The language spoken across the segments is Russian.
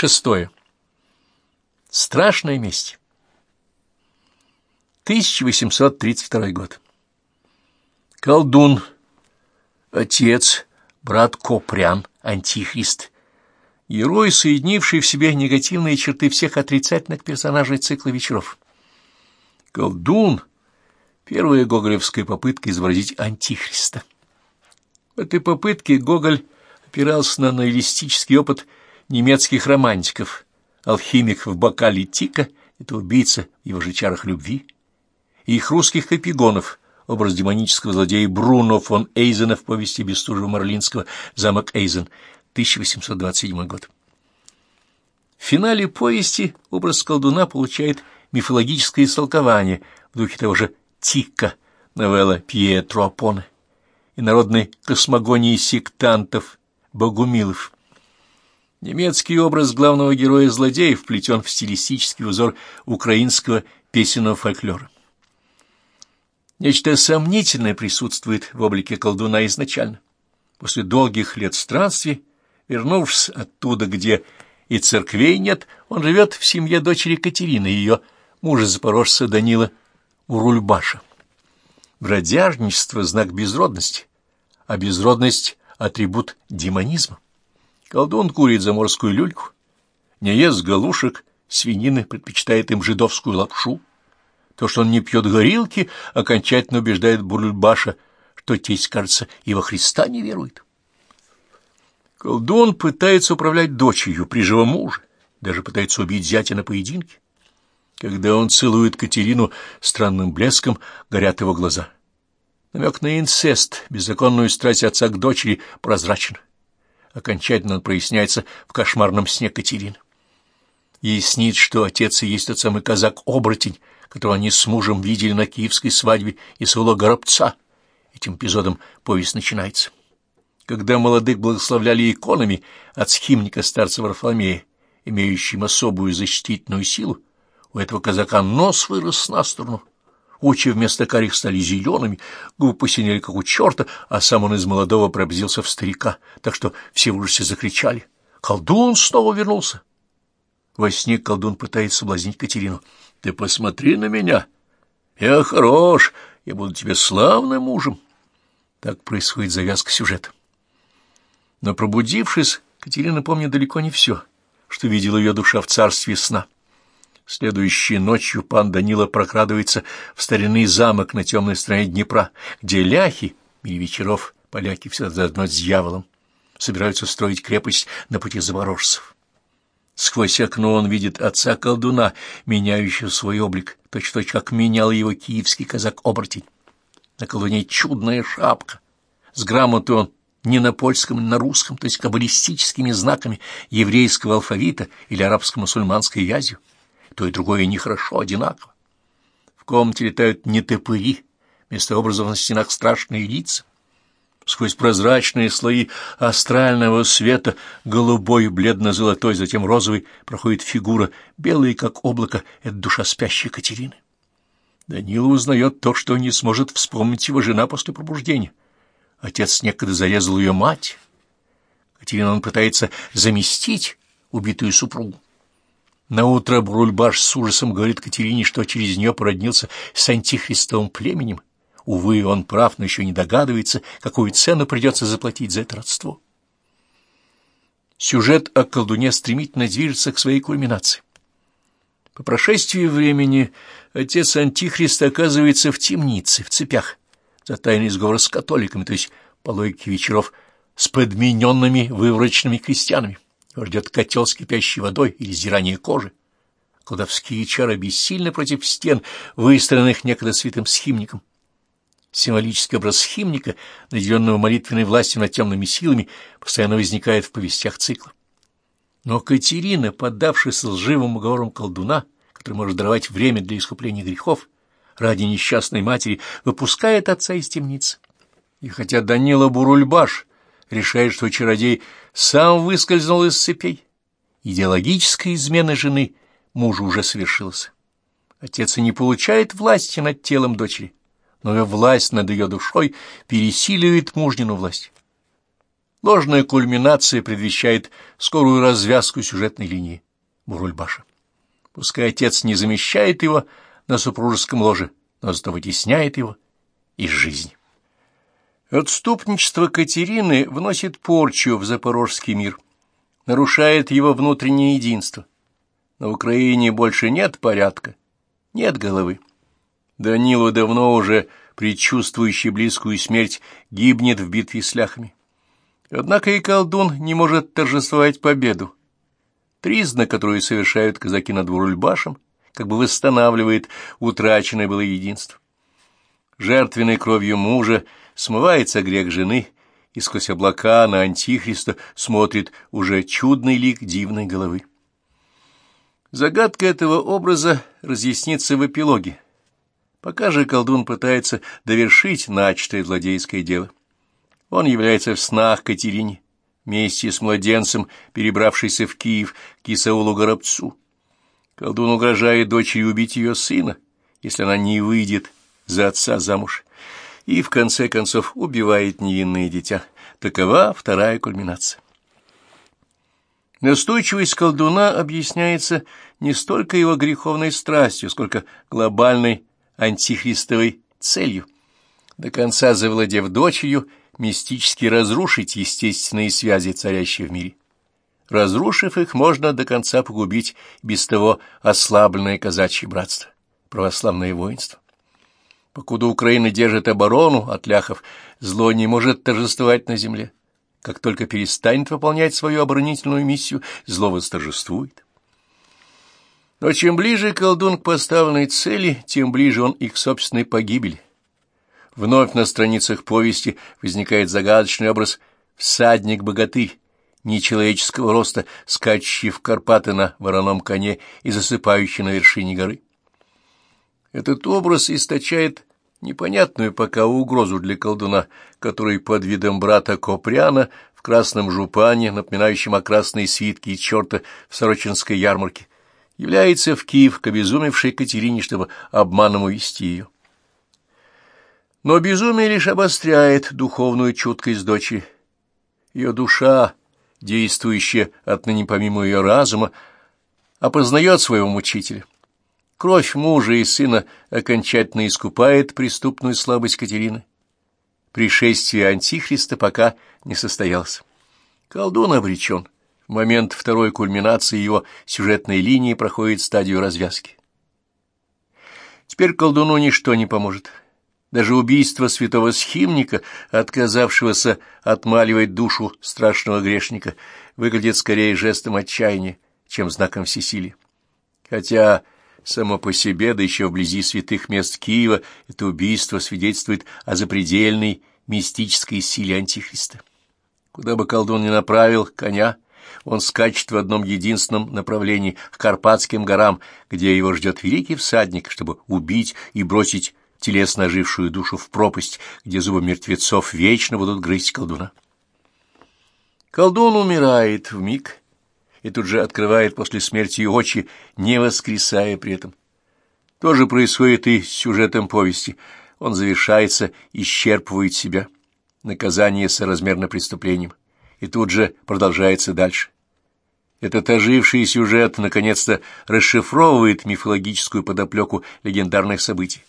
Шестое. Страшная месть. 1832 год. Колдун, отец, брат Копрян, антихрист, герой, соединивший в себе негативные черты всех отрицательных персонажей цикла вечеров. Колдун — первая гоголевская попытка изобразить антихриста. В этой попытке Гоголь опирался на наилистический опыт немецких романтиков, алхимик в бокале Тика — это убийца в его же чарах любви, и их русских эпигонов, образ демонического злодея Бруно фон Эйзена в повести Бестужева-Марлинского «Замок Эйзен», 1827 год. В финале повести образ колдуна получает мифологическое истолкование в духе того же Тика, новелла Пьетро Апоне, и народной космогонии сектантов, богумилов. Немецкий образ главного героя-злодея вплетен в стилистический узор украинского песенного фольклора. Нечто сомнительное присутствует в облике колдуна изначально. После долгих лет странствий, вернувшись оттуда, где и церквей нет, он живет в семье дочери Катерины, ее мужа-запорожца Данила Урульбаша. Бродяжничество — знак безродности, а безродность — атрибут демонизма. Колдун курит заморскую люльку, не ест галушек, свинины, предпочитает им жидовскую лапшу, то, что он не пьет горилки, окончательно убеждает Бульбаша, что тесть, кажется, и во Христа не верует. Колдун пытается управлять дочерью при живом муже, даже пытается убить зятя на поединке. Когда он целует Катерину, странным блеском горят его глаза. Намек на инцест, беззаконную страсть отца к дочери, прозрачен. Окончательно он проясняется в кошмарном сне Катерины. Ей снится, что отец и есть тот самый казак-оборотень, которого они с мужем видели на киевской свадьбе и своего горобца. Этим эпизодом повесть начинается. Когда молодых благословляли иконами от схимника старца Варфоломея, имеющим особую защитительную силу, у этого казака нос вырос на сторону, очи вместо карих стали зелеными, губы посинели, как у черта, а сам он из молодого пробзился в старика, так что все в ужасе закричали. Колдун снова вернулся. Во сне колдун пытается соблазнить Катерину. Ты посмотри на меня. Я хорош, я буду тебе славным мужем. Так происходит завязка сюжета. Но пробудившись, Катерина помнит далеко не все, что видела ее душа в царстве сна. Следующей ночью пан Данила прокрадывается в старинный замок на темной стороне Днепра, где ляхи, и вечеров поляки все заодно с дьяволом, собираются строить крепость на пути запорожцев. Сквозь окно он видит отца-колдуна, меняющего свой облик, точно как менял его киевский казак-оборотень. На колдуне чудная шапка. С грамотой он не на польском, не на русском, то есть каббалистическими знаками еврейского алфавита или арабско-мусульманской вязью. То и другое нехорошо, одинаково. В комнате летают нетопыри, вместо образов на стенах страшные лица. Сквозь прозрачные слои астрального света, голубой, бледно-золотой, затем розовый, проходит фигура, белая, как облако, это душа спящей Катерины. Данила узнает то, что не сможет вспомнить его жена после пробуждения. Отец некогда зарезал ее мать. Катерина он пытается заместить убитую супругу. Наутро Брульбаш с ужасом говорит Катерине, что через нее породнился с антихристовым племенем, Увы, он прав, но еще не догадывается, какую цену придется заплатить за это родство. Сюжет о колдуне стремительно движется к своей кульминации. По прошествии времени отец Антихриста оказывается в темнице, в цепях, за тайный сговор с католиками, то есть по логике вечеров с подмененными выворочными крестьянами. Ждет котел с кипящей водой или сдирание кожи. Колдовские чары бессильны против стен, выстроенных некогда святым схимником. Символический образ химника, наделенного молитвенной властью над темными силами, постоянно возникает в повестях цикла. Но Катерина, поддавшись лживым уговорам колдуна, который может даровать время для искупления грехов, ради несчастной матери, выпускает отца из темницы. И хотя Данила Бурульбаш решает, что чародей сам выскользнул из цепей, идеологическая измена жены мужу уже совершилась. Отец и не получает власти над телом дочери, но ее власть над ее душой пересиливает мужнину власть. Ложная кульминация предвещает скорую развязку сюжетной линии Бурульбаша. Пускай отец не замещает его на супружеском ложе, но зато вытесняет его из жизни. Отступничество Катерины вносит порчу в запорожский мир, нарушает его внутреннее единство. На Украине больше нет порядка, нет головы. Данилу давно уже предчувствующий близкую смерть гибнет в битве с ляхами. Однако и колдун не может торжествовать победу. Тризна, которую совершают казаки над Вурульбашем, как бы восстанавливает утраченное было единство. Жертвенной кровью мужа смывается грех жены, и сквозь облака на Антихриста смотрит уже чудный лик дивной головы. Загадка этого образа разъяснится в эпилоге. Пока же колдун пытается довершить начатое злодейское дело. Он является в снах Катерине, вместе с младенцем, перебравшейся в Киев к Исаулу Горобцу. Колдун угрожает дочери убить ее сына, если она не выйдет за отца замуж, и в конце концов убивает невинное дитя. Такова вторая кульминация. Настойчивость колдуна объясняется не столько его греховной страстью, сколько глобальной антихристовой целью. До конца завладев дочерью, мистически разрушить естественные связи, царящие в мире. Разрушив их, можно до конца погубить без того ослабленное казачье братство, православное воинство. Покуда Украина держит оборону от ляхов, зло не может торжествовать на земле. Как только перестанет выполнять свою оборонительную миссию, зло восторжествует. Но чем ближе колдун к поставленной цели, тем ближе он и к собственной погибели. Вновь на страницах повести возникает загадочный образ всадник-богатырь, нечеловеческого роста, скачущий в Карпаты на вороном коне и засыпающий на вершине горы. Этот образ источает непонятную пока угрозу для колдуна, который под видом брата Копряна в красном жупане, напоминающем о красной свитке и черта в Сорочинской ярмарке, является в Киев к обезумевшей Катерине, чтобы обманом увести ее. Но безумие лишь обостряет духовную чуткость дочери. Ее душа, действующая отныне помимо ее разума, опознает своего мучителя. Кровь мужа и сына окончательно искупает преступную слабость Катерины. Пришествие Антихриста пока не состоялось. Колдун обречен. В момент второй кульминации его сюжетной линии проходит стадию развязки. Теперь колдуну ничто не поможет. Даже убийство святого схимника, отказавшегося отмаливать душу страшного грешника, выглядит скорее жестом отчаяния, чем знаком всесилия. Хотя само по себе, да еще вблизи святых мест Киева, это убийство свидетельствует о запредельной мистической силе Антихриста. Куда бы колдун ни направил коня, он скачет в одном единственном направлении, к Карпатским горам, где его ждет великий всадник, чтобы убить и бросить телесно ожившую душу в пропасть, где зубы мертвецов вечно будут грызть колдуна. Колдун умирает в миг и тут же открывает после смерти очи, не воскресая при этом. То же происходит и с сюжетом повести. Он завершается, исчерпывает себя. Наказание соразмерно преступлением. И тут же продолжается дальше. Этот оживший сюжет наконец-то расшифровывает мифологическую подоплеку легендарных событий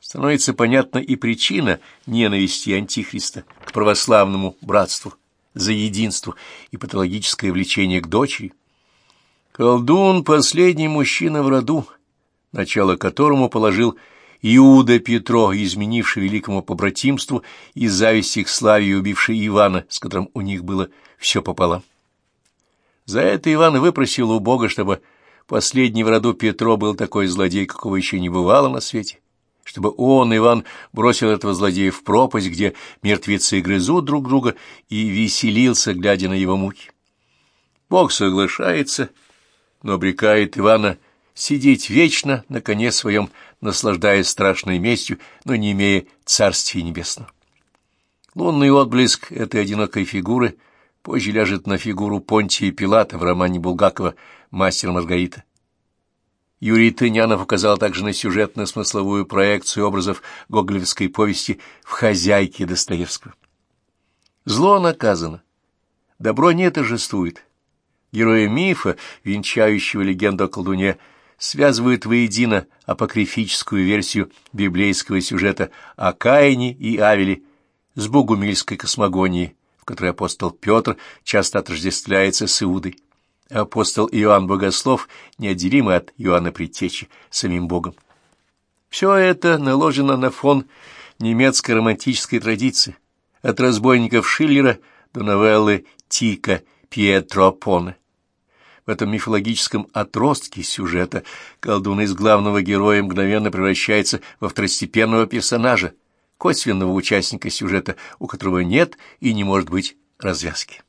становится понятна и причина ненависти Антихриста к православному братству за единство и патологическое влечение к дочери. Колдун — последний мужчина в роду, начало которому положил Иуда Петро, изменивший великому побратимству и зависти к славе убивший Ивана, с которым у них было все пополам. За это Иван выпросил у Бога, чтобы последний в роду Петро был такой злодей, какого еще не бывало на свете чтобы он, Иван, бросил этого злодея в пропасть, где мертвецы грызут друг друга, и веселился, глядя на его муки. Бог соглашается, но обрекает Ивана сидеть вечно на коне своем, наслаждаясь страшной местью, но не имея царствия небесного. Лунный отблеск этой одинокой фигуры позже ляжет на фигуру Понтия Пилата в романе Булгакова «Мастер Маргарита». Юрий Тынянов указал также на сюжетно-смысловую проекцию образов гоголевской повести в «Хозяйке» Достоевского. Зло наказано, добро не торжествует. Героя мифа, венчающего легенду о колдуне, связывают воедино апокрифическую версию библейского сюжета о Каине и Авеле с богумильской космогонией, в которой апостол Петр часто отождествляется с Иудой. Апостол Иоанн Богослов неотделимый от Иоанна Предтечи, самим Богом. Все это наложено на фон немецкой романтической традиции, от разбойников Шиллера до новеллы Тика Пьетро Поне. В этом мифологическом отростке сюжета колдун из главного героя мгновенно превращается во второстепенного персонажа, косвенного участника сюжета, у которого нет и не может быть развязки.